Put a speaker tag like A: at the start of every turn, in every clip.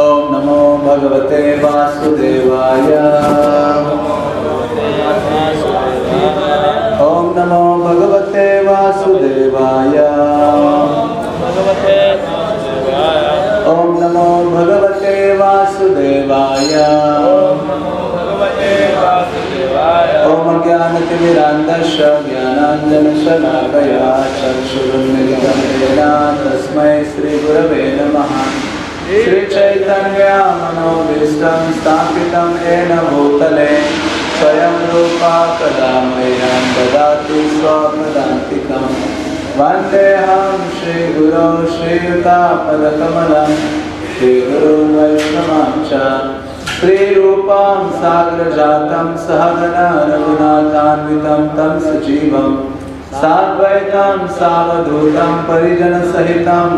A: ॐ नमो भगवते वासुदेवाय। ॐ नमो भगवते वासुदेवाय। ॐ नमो भगवते वासुदेवाय। ॐ ज्ञानतिमिरान्धस्य ज्ञानाञ्जनशलाकया चक्षुरुन्मिलितं तस्मै श्रीगुरवे नमः। श्रीचैतन्यामनोभीष्टं स्थापितं येन भूतले, स्वयं रूपा कदा मह्यं ददाति स्वपदान्तिकं वन्देऽहं श्रीगुरो श्रीयुतापदकमलं श्रीगुरुं वैष्णवां च श्रीरूपां सागरजातं सहगना रघुनाथान्वितं तं सजीवं। साद्वैतं सावधूतं परिजनसहितं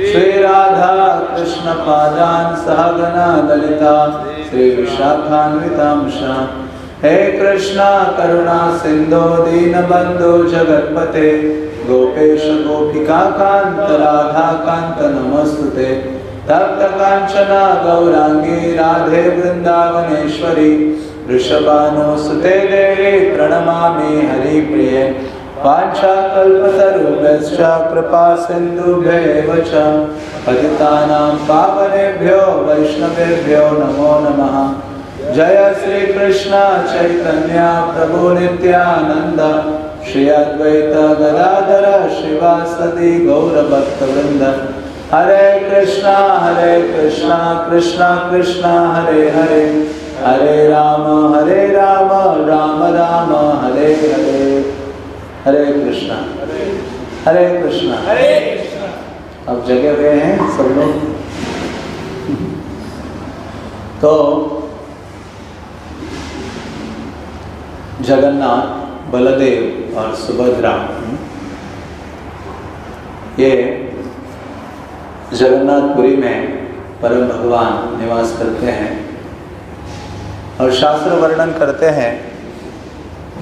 A: कृष्णचैतन्यदेवं श्रीराधा कृष्णपादान् सहगना ललिता श्रीविशाखान्वितां श हे कृष्णा करुणा सिन्धो दीनबन्धो जगत्पते, गोपेश गोपिकान्त राधाकान्त नमस्तुते। तप्त काञ्चना गौराङ्गी राधे वृन्दावनेश्वरी वृषभानुसुते देवी प्रणमामि हरिप्रिये। वाञ्छाकल्पतरुभ्यश्च कृपा सिन्धुभ्येव च पतितानां पावनेभ्यो वैष्णवेभ्यो नमो नमः। जय श्री कृष्ण चैतन्य प्रभु नित्यानंद श्री अद्वैत गदाधर श्रीवासदि गौरभक्तवृंद हरे कृष्णा हरे कृष्णा कृष्णा कृष्णा, हरे हरे। हरे राम हरे राम राम राम, हरे हरे। हरे कृष्णा। हरे कृष्णा।
B: हरे कृष्ण
A: अब जगे हुए हैं सब लोग। तो जगन्नाथ बलदेव और सुभद्रा ये जगन्नाथपुरी में परम भगवान निवास करते हैं और शास्त्र वर्णन करते हैं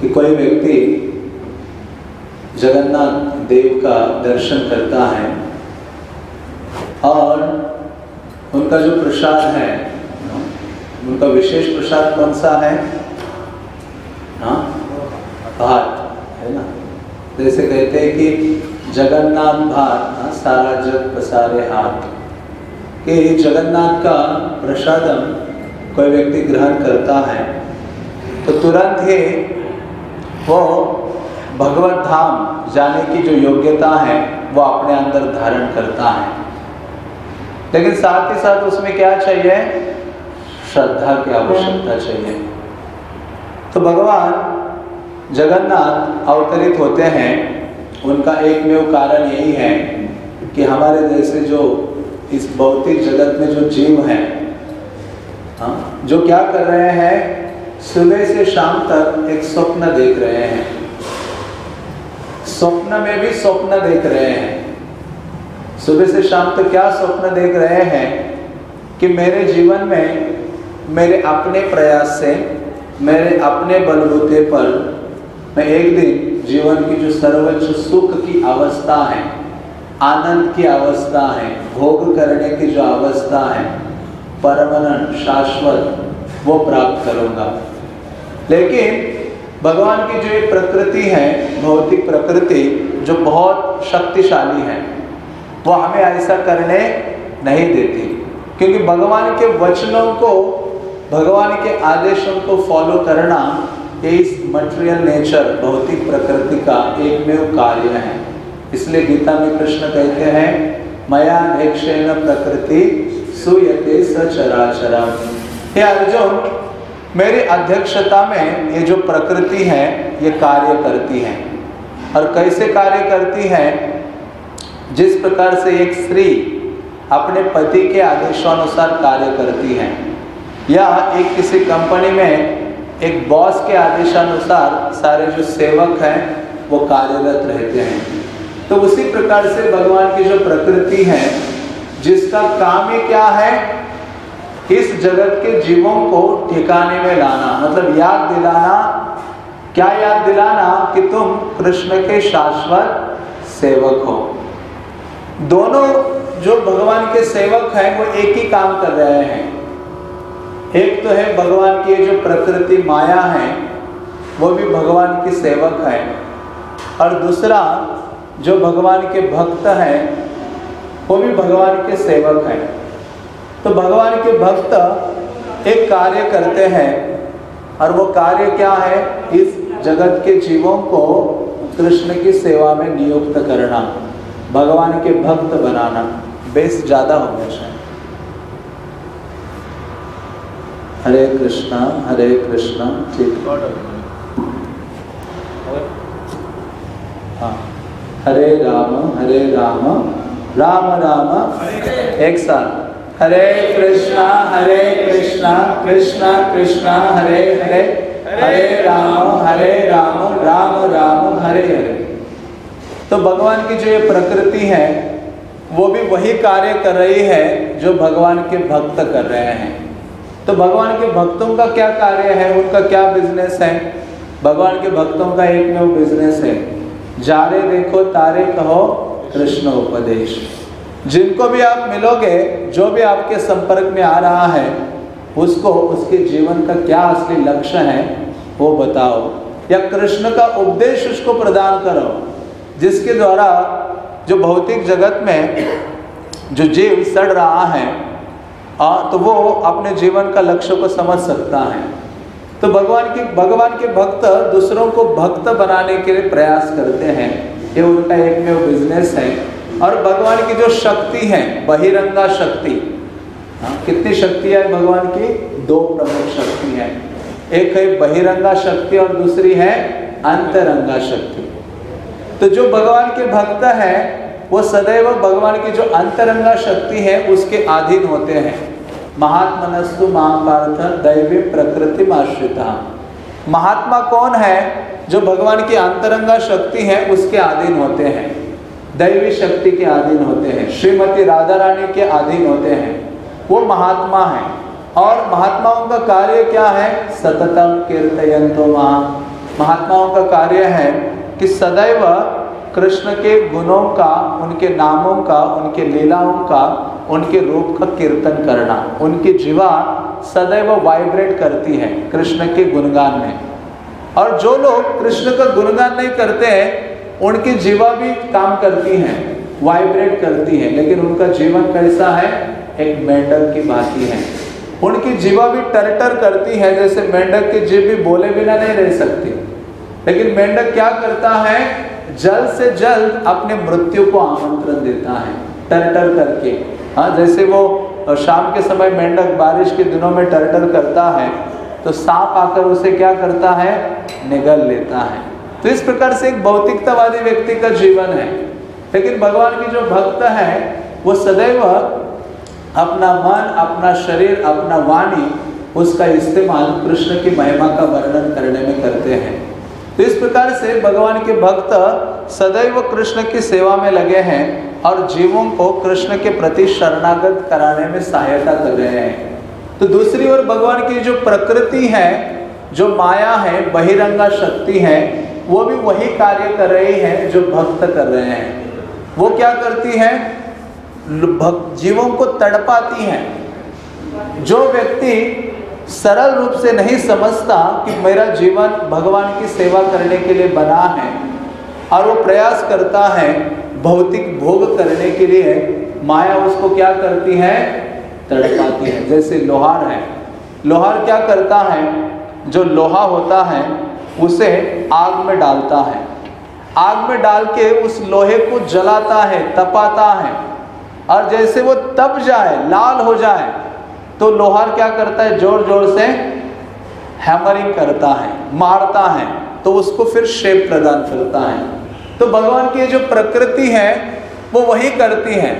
A: कि कोई व्यक्ति जगन्नाथ देव का दर्शन करता है और उनका जो प्रसाद है उनका विशेष प्रसाद कौन सा है? हाँ? भात है ना? जैसे कहते हैं कि जगन्नाथ भात हाँ, सारा जग पसारे हाथ। कि जगन्नाथ का प्रसादम कोई व्यक्ति ग्रहण करता है तो तुरंत ही वो भगवत धाम जाने की जो योग्यता है वो अपने अंदर धारण करता है। लेकिन साथ ही साथ उसमें क्या चाहिए? श्रद्धा की आवश्यकता चाहिए। तो भगवान जगन्नाथ अवतरित होते हैं। उनका एकमेव कारण यही है कि हमारे जैसे जो इस भौतिक जगत में जो जीव हैं हाँ, जो क्या कर रहे हैं सुबह से शाम तक एक स्वप्न देख रहे हैं। स्वप्न में भी स्वप्न देख रहे हैं। सुबह से शाम तक क्या स्वप्न देख रहे हैं कि मेरे जीवन में मेरे अपने प्रयास से, मेरे अपने बलबूते पर मैं एक दिन जीवन की जो सर्वोच्च सुख की अवस्था है, आनंद की अवस्था है, भोग करने की जो अवस्था है, परमानंद, शाश्वत, वो प्राप्त करूँगा। लेकिन भगवान की जो ये प्रकृति है, भौतिक प्रकृति, जो बहुत शक्तिशाली है, वो हमें ऐसा करने नहीं देती। क्योंकि भगवान के वचनों को, भगवान के आदेशों को फॉलो करना ये इस मटेरियल नेचर भौतिक प्रकृति का एकमेव कार्य है। इसलिए गीता में कृष्ण कहते हैं, मया नेक्षेण प्रकृति सुयते सचराचरा हे अर्जुन मेरी अध्यक्षता में ये जो प्रकृति है, ये कार्य करती है। और कैसे कार्य करती है? जिस प्रकार से एक स्त्री अपने पति के आदेशानुसार कार्य करती है। या एक किसी कंपनी में एक बॉस के आदेशानुसार सारे जो सेवक हैं, वो कार्यरत रहते हैं। तो उसी प्रकार से भगवान की जो प्रकृति है, जिसका काम ही क्या है? इस जगत के जीवों को ठिकाने में लाना? मतलब याद दिलाना। क्या याद दिलाना? कि तुम कृष्ण के शाश्वत सेवक हो। दोनों जो भगवान के सेवक हैं, वो एक ही काम कर रहे हैं। एक तो है भगवान की जो प्रकृति माया है, वो भी भगवान की सेवक है। और दूसरा, जो भगवान के भक्त हैं, वो भी भगवान के सेवक हैं। तो भगवान के भक्त एक कार्य करते हैं और वो कार्य क्या है? इस जगत के जीवों को कृष्ण की सेवा में नियुक्त करना भगवान के भक्त बनाना बेस ज़्यादा होना चाहिए। हरे कृष्णा हरे कृष्णा ठीक। हाँ। हरे राम हरे राम राम राम। एक साथ। हरे कृष्णा हरे कृष्णा कृष्णा कृष्णा, हरे हरे। हरे राम हरे राम राम राम, हरे हरे। तो भगवान की जो ये प्रकृति है, वो भी वही कार्य कर रही है जो भगवान के भक्त कर रहे हैं। तो भगवान के भक्तों का क्या कार्य है? उनका क्या बिज़नेस है? भगवान के भक्तों का एक में वो बिज़नेस है। जारे देखो, तारे कहो कृष्ण उपदेश जिनको भी आप मिलोगे जो भी आपके संपर्क में आ रहा है उसको उसके जीवन का क्या असली लक्ष्य है वो बताओ। या कृष्ण का उपदेश उसको प्रदान करो जिसके द्वारा जो भौतिक जगत में जो जीव सड़ रहा है आ, तो वो अपने जीवन का लक्ष्य को समझ सकता है। तो भगवान की भगवान के भक्त दूसरों को भक्त बनाने के लिए प्रयास करते हैं। ये उनका एक में बिज़नेस है। और भगवान की जो शक्ति है, बहिरंगा शक्ति हाँ कितनी शक्ति है भगवान की? दो प्रमुख शक्ति है। एक है बहिरंगा शक्ति और दूसरी है अंतरंगा शक्ति। तो जो भगवान के भक्त है, वो सदैव भगवान की जो अंतरंगा शक्ति है, उसके अधीन होते हैं। महात्मनस्तु महापार्थ दैवी प्रकृति आश्रिता महात्मा कौन है, जो भगवान की अंतरंगा शक्ति है, उसके अधीन होते हैं। दैवी शक्ति के अधीन होते हैं, श्रीमती राधा रानी के अधीन होते हैं। वो महात्मा है। और महात्माओं का कार्य क्या है? सततम कीर्तयंतो महा महात्माओं का कार्य है कि सदैव कृष्ण के गुणों का, उनके नामों का, उनके लीलाओं का, उनके रूप का कीर्तन करना। उनकी जीवा सदैव वाइब्रेट करती है कृष्ण के गुणगान में। और जो लोग कृष्ण का गुणगान नहीं करते हैं उनकी जीवा भी काम करती हैं वाइब्रेट करती है, लेकिन उनका जीवन कैसा है? एक मेंढक की भांति है। उनकी जीवा भी टरटर करती है, जैसे मेंढक की जीव भी बोले बिना नहीं रह सकती। लेकिन मेंढक क्या करता है? जल्द से जल्द अपने मृत्यु को आमंत्रण देता है, टरटर करके। हाँ जैसे वो शाम के समय मेंढक बारिश के दिनों में टरटर करता है तो सांप आकर उसे क्या करता है? निगल लेता है। तो इस प्रकार से एक भौतिकतावादी व्यक्ति का जीवन है। लेकिन भगवान की जो भक्त है, वो सदैव अपना मन, अपना शरीर, अपना वाणी, उसका इस्तेमाल कृष्ण की महिमा का वर्णन करने में करते हैं। तो इस प्रकार से भगवान के भक्त सदैव कृष्ण की सेवा में लगे हैं और जीवों को कृष्ण के प्रति शरणागत कराने में सहायता कर रहे हैं। तो दूसरी ओर भगवान की जो प्रकृति है, जो माया है, बहिरंगा शक्ति है वो भी वही कार्य कर रही है जो भक्त कर रहे हैं। वो क्या करती है? जीवों को तड़पाती हैं। जो व्यक्ति सरल रूप से नहीं समझता कि मेरा जीवन भगवान की सेवा करने के लिए बना है और वो प्रयास करता है भौतिक भोग करने के लिए, माया उसको क्या करती है? तड़पाती है। जैसे लोहार है। लोहार क्या करता है? जो लोहा होता है उसे आग में डालता है। आग में डाल के उस लोहे को जलाता है, तपाता है। और जैसे वो तप जाए, लाल हो जाए तो लोहार क्या करता है? ज़ोर ज़ोर से हैमरिंग करता है, मारता है तो उसको फिर शेप प्रदान करता है। तो भगवान की जो प्रकृति है, वो वही करती है।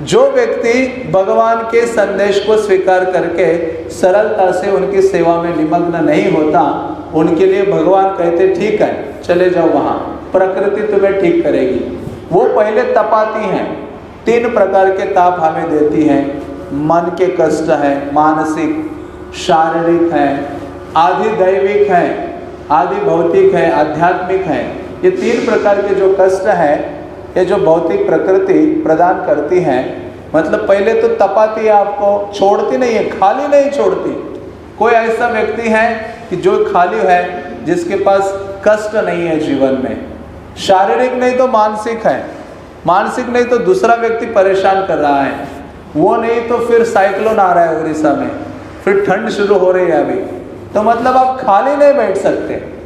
A: जो व्यक्ति भगवान के संदेश को स्वीकार करके सरलता से उनकी सेवा में निमग्न नहीं होता, उनके लिए भगवान कहते, ठीक है, चले जाओ वहाँ। प्रकृति तुम्हें ठीक करेगी। वो पहले तपाती हैं। तीन प्रकार के ताप हमें देती हैं। मन के कष्ट हैं, मानसिक, शारीरिक हैं, आदि दैविक हैं, आदि भौतिक हैं, आध्यात्मिक हैं। ये तीन प्रकार के जो कष्ट है ये जो भौतिक प्रकृति प्रदान करती है मतलब पहले तो तपाती है आपको, छोड़ती नहीं है, खाली नहीं छोड़ती। कोई ऐसा व्यक्ति है कि जो खाली है, जिसके पास कष्ट नहीं है जीवन में? शारीरिक नहीं तो मानसिक है। मानसिक नहीं तो दूसरा व्यक्ति परेशान कर रहा है। वो नहीं तो फिर साइक्लोन आ रहा है उड़ीसा में। फिर ठंड शुरू हो रही है अभी। तो मतलब आप खाली नहीं बैठ सकते।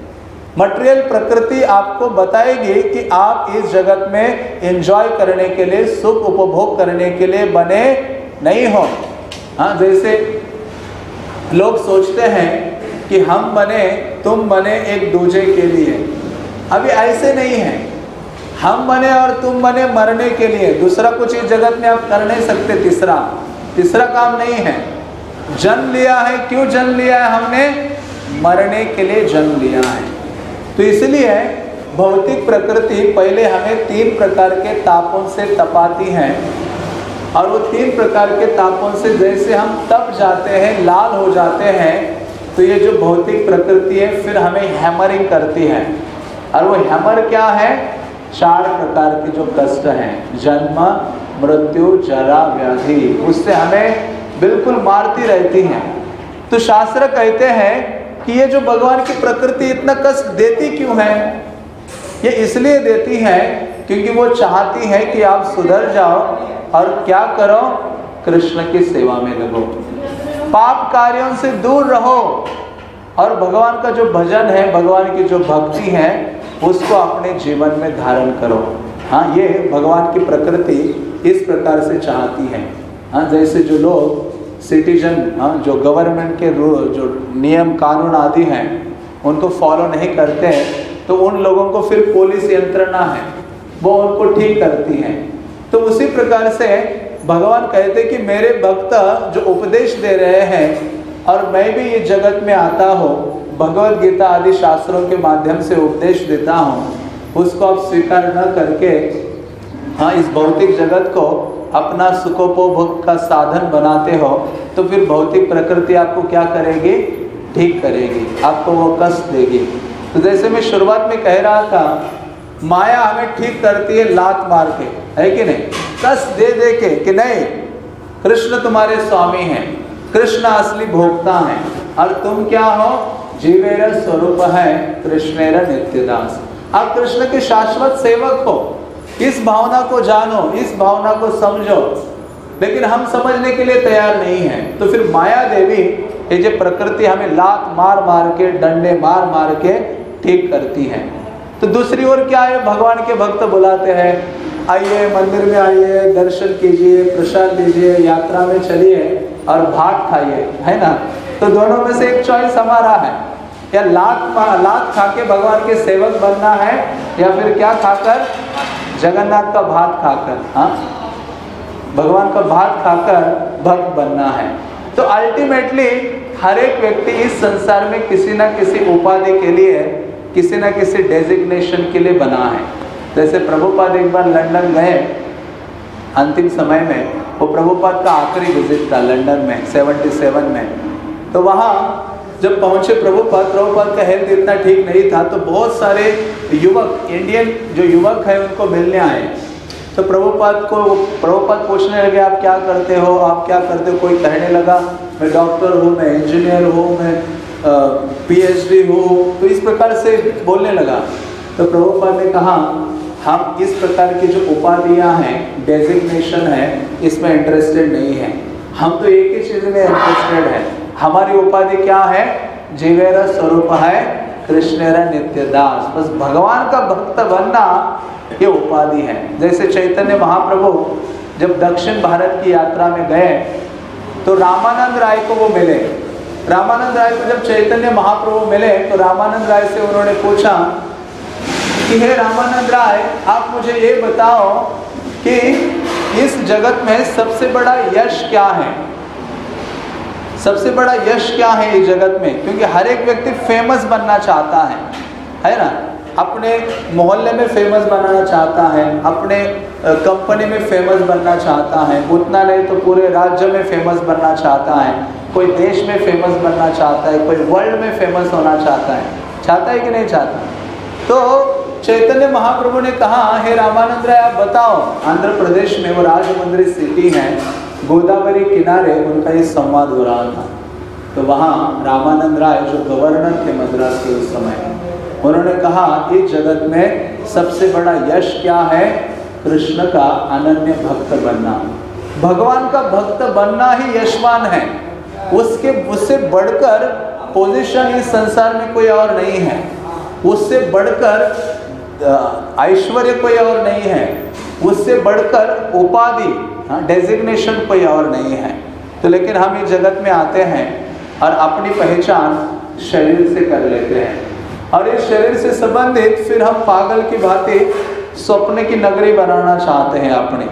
A: मटेरियल प्रकृति आपको बताएगी कि आप इस जगत में एंजॉय करने के लिए, सुख उपभोग करने के लिए बने नहीं हो। हाँ जैसे लोग सोचते हैं कि हम बने, तुम बने एक दूजे के लिए। अभी ऐसे नहीं है। हम बने और तुम बने मरने के लिए। दूसरा कुछ इस जगत में आप कर नहीं सकते, तीसरा। तीसरा काम नहीं है। जन्म लिया है, क्यों जन्म लिया है? हमने मरने के लिए जन्म लिया है। तो इसलिए भौतिक प्रकृति पहले हमें तीन प्रकार के तापों से तपाती है। और वो तीन प्रकार के तापों से जैसे हम तप जाते हैं, लाल हो जाते हैं तो ये जो भौतिक प्रकृति है, फिर हमें हैमरिंग करती है। और वो हैमर क्या है? चार प्रकार के जो कष्ट हैं, जन्म, मृत्यु, जरा, व्याधि, उससे हमें बिल्कुल मारती रहती हैं। तो शास्त्र कहते हैं कि ये जो भगवान की प्रकृति इतना कष्ट देती क्यों है? ये इसलिए देती है क्योंकि वो चाहती है कि आप सुधर जाओ और क्या करो? कृष्ण की सेवा में लगो। पाप कार्यों से दूर रहो और भगवान का जो भजन है, भगवान की जो भक्ति है, उसको अपने जीवन में धारण करो। हाँ ये भगवान की प्रकृति इस प्रकार से चाहती है। हाँ जैसे जो लोग सिटीजन हाँ जो गवर्नमेंट के जो नियम, कानून आदि हैं, उनको फॉलो नहीं करते हैं तो उन लोगों को फिर पुलिस यंत्रणा है, वो उनको ठीक करती हैं। तो उसी प्रकार से भगवान कहते कि मेरे भक्त जो उपदेश दे रहे हैं, और मैं भी ये जगत में आता हूँ, भगवत गीता आदि शास्त्रों के माध्यम से उपदेश देता हूँ, उसको आप स्वीकार न करके हाँ इस भौतिक जगत को अपना सुखोपभोग का साधन बनाते हो तो फिर भौतिक प्रकृति आपको क्या करेगी? ठीक करेगी, आपको वो कष्ट देगी। तो जैसे मैं शुरुआत में कह रहा था, माया हमें ठीक करती है लात मार के, है कि नहीं? कष्ट दे दे के कि नहीं? कृष्ण तुम्हारे स्वामी हैं, कृष्ण असली भोक्ता हैं, और तुम क्या हो? जीवेर स्वरूप है, कृष्णेर नित्यदास। आप कृष्ण के शाश्वत सेवक हो इस भावना को जानो, इस भावना को समझो। लेकिन हम समझने के लिए तैयार नहीं है। तो फिर माया देवी, ये जो प्रकृति हमें लात मार मार के, डंडे मार मार के ठीक करती है। तो दूसरी ओर क्या है? भगवान के भक्त बुलाते हैं, आइए, मंदिर में आइए, दर्शन कीजिए, प्रसाद लीजिए, यात्रा में चलिए और भात खाइए। है ना? तो दोनों में से एक चॉइस हमारा है। या लात लात खा के भगवान के सेवक बनना है, या फिर क्या खाकर जगन्नाथ का भात खाकर हाँ? भगवान का भात खाकर भक्त बनना है। तो अल्टीमेटली हर एक व्यक्ति इस संसार में किसी ना किसी उपाधि के लिए, किसी ना किसी डेजिग्नेशन के लिए बना है। जैसे प्रभुपाद एक बार लंदन गए, अंतिम समय में, वो प्रभुपाद का आखिरी विज़िट था लंदन में 77 में। तो वहाँ जब पहुँचे प्रभुपाद प्रभुपाद का हेल्थ इतना ठीक नहीं था तो बहुत सारे युवक इंडियन जो युवक है, उनको मिलने आए। तो प्रभुपाद को, प्रभुपाद पूछने लगे, आप क्या करते हो? आप क्या करते हो? कोई कहने लगा, मैं डॉक्टर हूँ, मैं इंजीनियर हूँ, मैं पीएचडी हूँ। तो इस प्रकार से बोलने लगा। तो प्रभुपाद ने कहा, हम इस प्रकार की जो उपाधियाँ हैं डेजिग्नेशन है, इसमें इंटरेस्टेड नहीं है। हम तो एक ही चीज़ में इंटरेस्टेड है। हमारी उपाधि क्या है? जीवेरा स्वरूप है कृष्णेरा नित्यदास। बस भगवान का भक्त बनना ये उपाधि है। जैसे चैतन्य महाप्रभु जब दक्षिण भारत की यात्रा में गए तो रामानंद राय को वो मिले। रामानंद राय को जब चैतन्य महाप्रभु मिले तो रामानंद राय से उन्होंने पूछा कि, हे रामानंद राय, आप मुझे ये बताओ कि इस जगत में सबसे बड़ा यश क्या है? सबसे बड़ा यश क्या है इस जगत में? क्योंकि हर एक व्यक्ति फ़ेमस बनना चाहता है। है ना? अपने मोहल्ले में फ़ेमस बनाना चाहता है, अपने कंपनी में फ़ेमस बनना चाहता है, उतना नहीं तो पूरे राज्य में फ़ेमस बनना चाहता है, कोई देश में फ़ेमस बनना चाहता है, कोई वर्ल्ड में फ़ेमस होना चाहता है। चाहता है कि नहीं चाहता? तो चैतन्य महाप्रभु ने कहा, हे रामानंद राय, आप बताओ, आंध्र प्रदेश में वो राजमंदिर सिटी है गोदावरी किनारे उनका ये संवाद हो रहा था। तो वहाँ रामानंद राय, जो गवर्नर थे मद्रास के उस समय, उन्होंने कहा, इस जगत में सबसे बड़ा यश क्या है? कृष्ण का अनन्य भक्त बनना। भगवान का भक्त बनना ही यशवान है। उसके, उससे बढ़कर पोजीशन इस संसार में कोई और नहीं है। उससे बढ़कर ऐश्वर्य कोई और नहीं है। उससे बढ़कर उपाधि डेजिग्नेशन हाँ, कोई और नहीं है। तो लेकिन हम इस जगत में आते हैं और अपनी पहचान शरीर से कर लेते हैं। और इस शरीर से संबंधित फिर हम पागल की भांति स्वप्न की नगरी बनाना चाहते हैं अपने।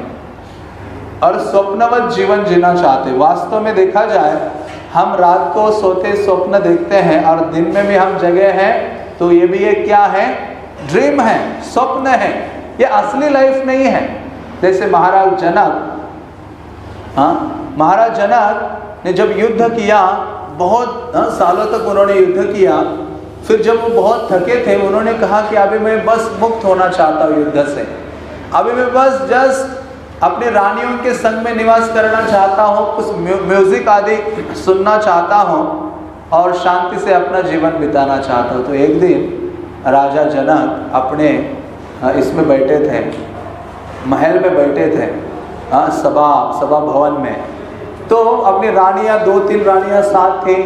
A: और स्वप्नवत जीवन जीना चाहते हैं। वास्तव में देखा जाए हम रात को सोते स्वप्न देखते हैं और दिन में भी हम जगह हैं तो ये भी एक क्या है? ड्रीम है स्वप्न है। ये असली लाइफ नहीं है। जैसे महाराज जनक हाँ? महाराज जनक ने जब युद्ध किया बहुत हाँ, सालों तक उन्होंने युद्ध किया फिर जब वो बहुत थके थे उन्होंने कहा कि अभी मैं बस मुक्त होना चाहता हूँ युद्ध से। अभी मैं बस जस्ट अपने रानियों के संग में निवास करना चाहता हूँ कुछ म्यूज़िक आदि सुनना चाहता हूँ और शांति से अपना जीवन बिताना चाहता हूँ। तो एक दिन राजा जनक अपने इसमें बैठे थे महल में बैठे थे। सभा सभा भवन में। तो अपनी रानियाँ, दो तीन रानियाँ साथ थी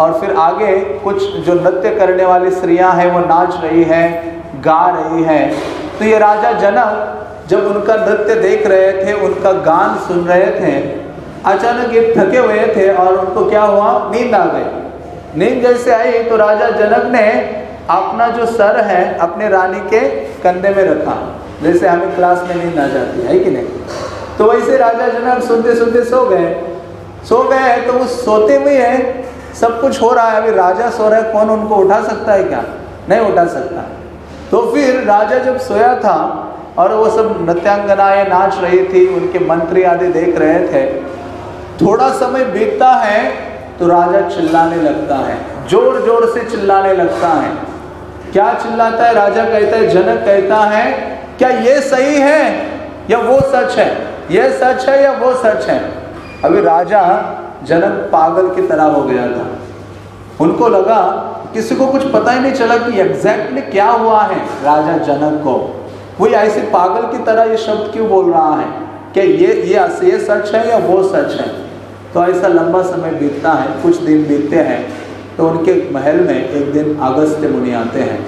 A: और फिर आगे कुछ जो नृत्य करने वाली स्त्रियाँ हैं, वो नाच रही हैं, गा रही हैं। तो ये राजा जनक, जब उनका नृत्य देख रहे थे, उनका गान सुन रहे थे, अचानक ये थके हुए थे और उनको क्या हुआ? नींद आ गई। नींद जैसे आई तो राजा जनक ने अपना जो सर है, अपने रानी के कंधे में रखा, जैसे हमें क्लास में नींद आ जाती है कि नहीं? तो वैसे राजा जनक सुनते सुनते सो गए। सो गए हैं तो वो सोते हुए हैं सब कुछ हो रहा है। अभी राजा सो रहा है। कौन उनको उठा सकता है क्या? नहीं उठा सकता। तो फिर राजा जब सोया था और वो सब नृत्यांगनाएँ नाच रही थी, उनके मंत्री आदि देख रहे थे, थोड़ा समय बीतता है तो राजा चिल्लाने लगता है। ज़ोर ज़ोर से चिल्लाने लगता है। क्या चिल्लाता है? राजा कहता है, जनक कहता है, क्या ये सही है या वो सच है? ये सच है या वो सच है? अभी राजा जनक पागल की तरह हो गया था। उनको लगा किसी को कुछ पता ही नहीं चला कि एग्जैक्टली क्या हुआ है राजा जनक को। वही ऐसे पागल की तरह ये शब्द क्यों बोल रहा है? कि ये ये ये सच है या वो सच है? तो ऐसा लंबा समय बीतता है, कुछ दिन बीतते हैं तो उनके महल में एक दिन अगस्त्य मुनि आते हैं।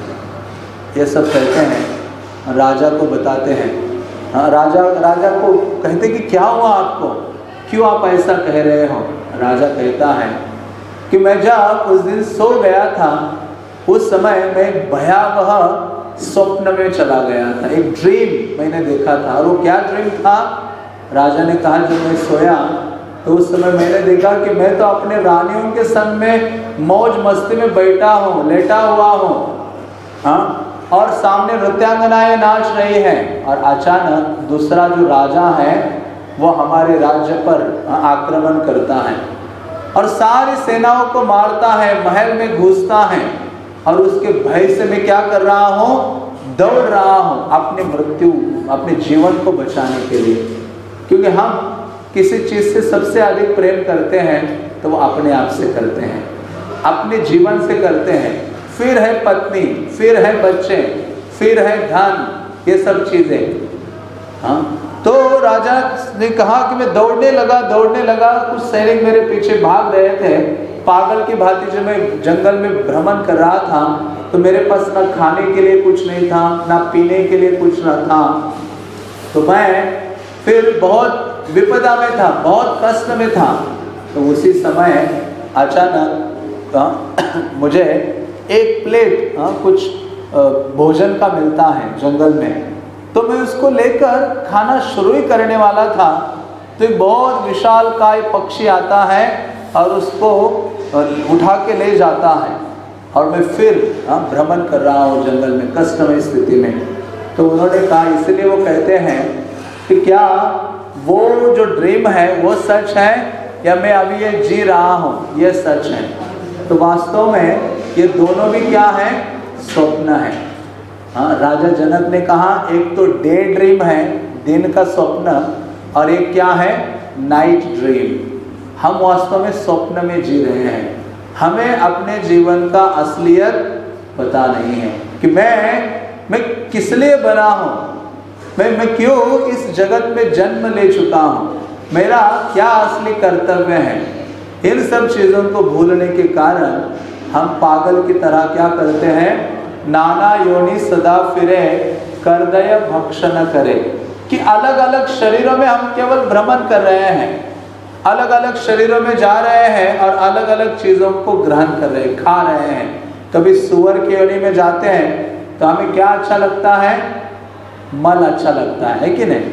A: ये सब कहते हैं, राजा को बताते हाँ राजा राजा को कहते कि क्या हुआ आपको? क्यों आप ऐसा कह रहे हो? राजा कहता है कि मैं जब उस दिन सो गया था, उस समय मैं भयावह स्वप्न में चला गया था, एक ड्रीम मैंने देखा था। और वो क्या ड्रीम था? राजा ने कहा, जब मैं सोया तो उस समय मैंने देखा कि मैं तो अपने रानियों के संग में मौज मस्ती में बैठा हूँ, लेटा हुआ हूँ। हाँ? और सामने नृत्यांगनाएँ नाच रही हैं और अचानक दूसरा जो राजा है, वो हमारे राज्य पर आक्रमण करता है। और सारी सेनाओं को मारता है, महल में घुसता है। और उसके भय से मैं क्या कर रहा हूँ? दौड़ रहा हूँ अपनी मृत्यु, अपने जीवन को बचाने के लिए। क्योंकि हम किसी चीज़ से सबसे अधिक प्रेम करते हैं तो वो अपने आप से करते हैं। अपने जीवन से करते हैं। फिर है पत्नी फिर है बच्चे फिर है धन ये सब चीज़ें। हाँ? तो राजा ने कहा कि मैं दौड़ने लगा दौड़ने लगा कुछ सैनिक मेरे पीछे भाग रहे थे। पागल की भांति जब मैं जंगल में भ्रमण कर रहा था तो मेरे पास ना खाने के लिए कुछ नहीं था ना पीने के लिए कुछ ना था। तो मैं फिर बहुत विपदा में था बहुत कष्ट में था। तो उसी समय अचानक हाँ, मुझे एक प्लेट हाँ, कुछ भोजन का मिलता है जंगल में। तो मैं उसको लेकर खाना शुरू ही करने वाला था। तो एक बहुत विशाल काय पक्षी आता है और उसको उठा के ले जाता है। और मैं फिर हाँ, भ्रमण कर रहा हूँ जंगल में कष्टमय स्थिति में। तो उन्होंने कहा इसलिए वो कहते हैं कि क्या वो जो ड्रीम है वो सच है? या मैं अभी ये जी रहा हूँ ये सच है? तो वास्तव में ये दोनों भी क्या है? स्वप्न है। हाँ राजा जनक ने कहा, एक तो डे ड्रीम है, दिन का स्वप्न, और एक क्या है? Night dream. हम वास्तव में स्वप्न में जी रहे हैं। हमें अपने जीवन का असलियत पता नहीं है कि मैं मैं किस लिए बना हूँ? मैं मैं क्यों इस जगत में जन्म ले चुका हूँ? मेरा क्या असली कर्तव्य है? इन सब चीज़ों को भूलने के कारण हम पागल की तरह क्या करते हैं? नाना योनि सदा फिरे, करदय भक्षण करे। कि अलग अलग शरीरों में हम केवल भ्रमण कर रहे हैं। अलग अलग शरीरों में जा रहे हैं और अलग अलग चीज़ों को ग्रहण कर रहे हैं, खा रहे हैं। कभी सुअर की योनि में जाते हैं तो हमें क्या अच्छा लगता है? मल अच्छा लगता है कि नहीं?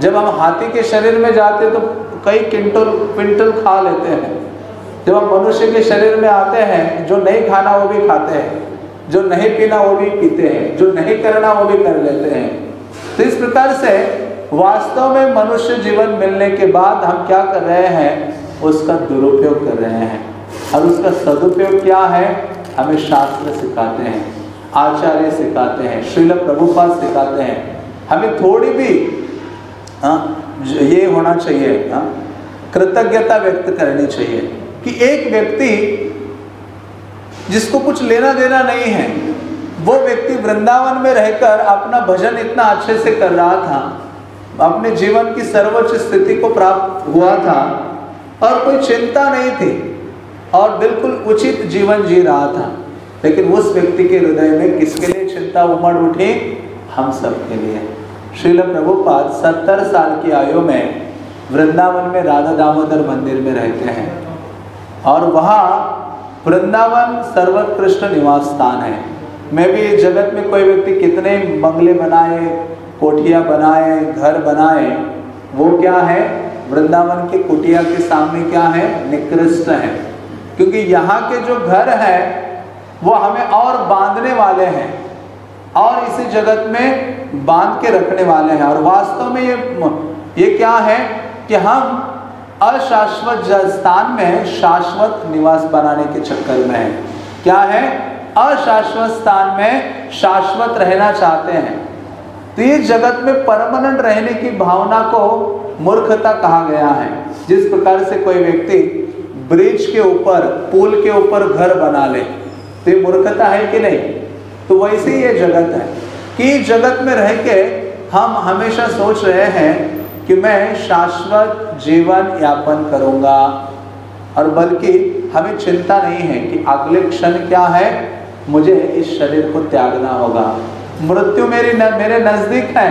A: जब हम हाथी के शरीर में जाते हैं तो कई क्विंटल क्विंटल खा लेते हैं। जब हम मनुष्य के शरीर में आते हैं जो नहीं खाना वो भी खाते हैं जो नहीं पीना वो भी पीते हैं जो नहीं करना वो भी कर लेते हैं। तो इस प्रकार से वास्तव में मनुष्य जीवन मिलने के बाद हम क्या कर रहे हैं उसका दुरुपयोग कर रहे हैं। और उसका सदुपयोग क्या है हमें शास्त्र सिखाते हैं आचार्य सिखाते हैं श्रील प्रभुपाद सिखाते हैं। हमें थोड़ी भी आ, हाँ, ये होना चाहिए हाँ, कृतज्ञता व्यक्त करनी चाहिए। कि एक व्यक्ति जिसको कुछ लेना देना नहीं है, वो व्यक्ति वृंदावन में रहकर अपना भजन इतना अच्छे से कर रहा था, अपने जीवन की सर्वोच्च स्थिति को प्राप्त हुआ था, और कोई चिंता नहीं थी, और बिल्कुल उचित जीवन जी रहा था। लेकिन उस व्यक्ति के हृदय में किसके लिए चिंता उमड़ उठी? हम सब के लिए। श्रील प्रभुपाद सत्तर साल की आयु में वृंदावन में राधा दामोदर मंदिर में रहते हैं। और वहाँ वृंदावन सर्वोत्कृष्ट निवास स्थान है। मैं भी जगत में कोई व्यक्ति कितने बंगले बनाए, कोठिया बनाए, घर बनाए, वो क्या है? वृंदावन के कुटिया के सामने क्या है? निकृष्ट है। क्योंकि यहाँ के जो घर है, वो हमें और बांधने वाले हैं और इसी जगत में बाँध के रखने वाले हैं। और वास्तव में ये ये क्या है कि हम अशाश्वत स्थान में शाश्वत निवास बनाने के चक्कर में है। क्या है? अशाश्वत स्थान में शाश्वत रहना चाहते हैं। तो ये जगत में परमानेंट रहने की भावना को मूर्खता कहा गया है। जिस प्रकार से कोई व्यक्ति ब्रिज के ऊपर, पुल के ऊपर घर बना ले तो ये मूर्खता है कि नहीं? तो वैसे ही ये जगत है। कि जगत में रह के हम हमेशा सोच रहे हैं कि मैं शाश्वत जीवन यापन करूँगा। और बल्कि हमें चिंता नहीं है कि अगले क्षण क्या है मुझे इस शरीर को त्यागना होगा। मृत्यु मेरी न, मेरे नज़दीक है।